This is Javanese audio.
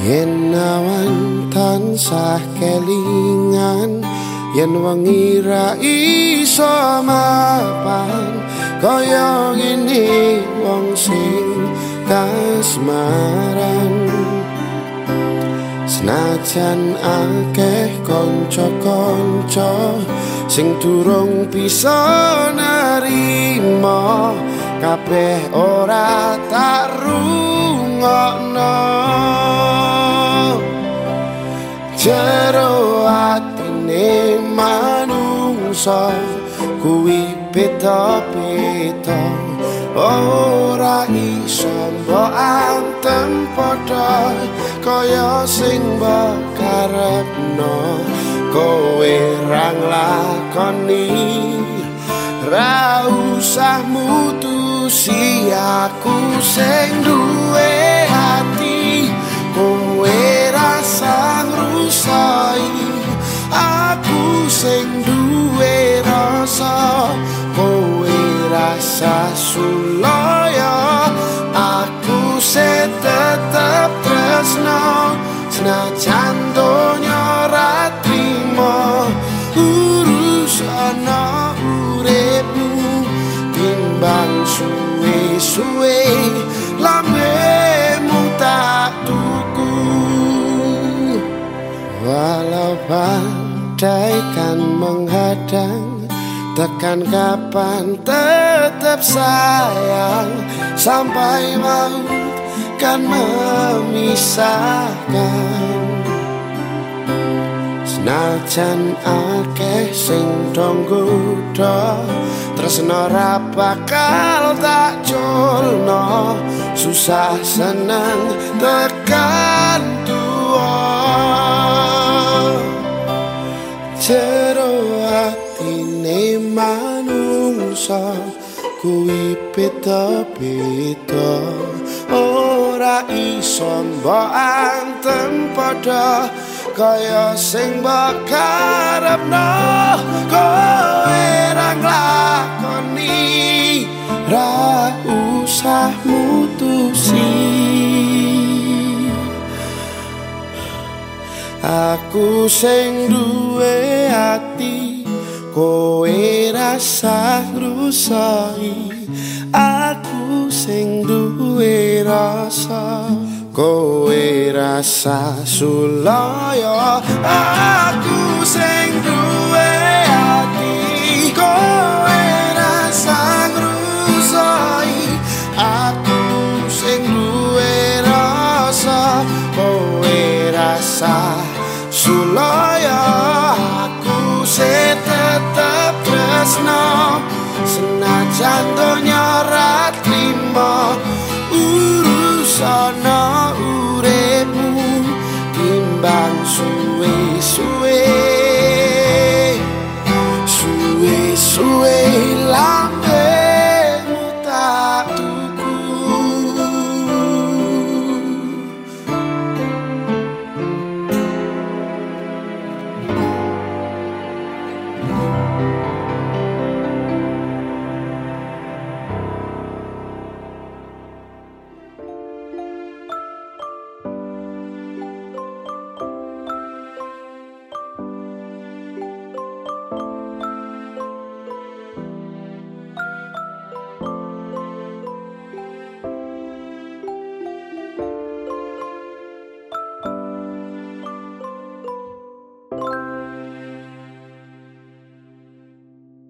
Yen awan tansah kelingan Yen wengi ra iso mapan Kaya ngene wong sing kasmaran. Senajan akeh kanca-kanca sing durung bisa narima kabeh ora tak rungokno jero atine manungsa kuwi beda-beda. Ora iso mbok antem padha kaya sing bakarepno kowe rang lakoni. Ra usah mutusi aku sing duwe sing duwe rasa kowe rasa sulaya. Aku se tetep tresno senajan donya badai kan menghadang. Tekan kapan tetap sayang. Sampai maut kan memisahkan. Senajan akeh sing dong gudo Tresno ra bakal tak culno. Susah senang tekan tua manungsa Kuwi beda-beda. Ora iso mbok antem padha kaya sing bakarepno kowe ra nglakoni ra usah mutusi. Aku sing duwe ati kowe rasa ngrusai aku sing duwe rasa kowe rasa sulaya. Aku sing duwe ati kowe rasa ngrusai. Aku sing duwe rasa kowe rasa sulaya se tetep tresno senajan donya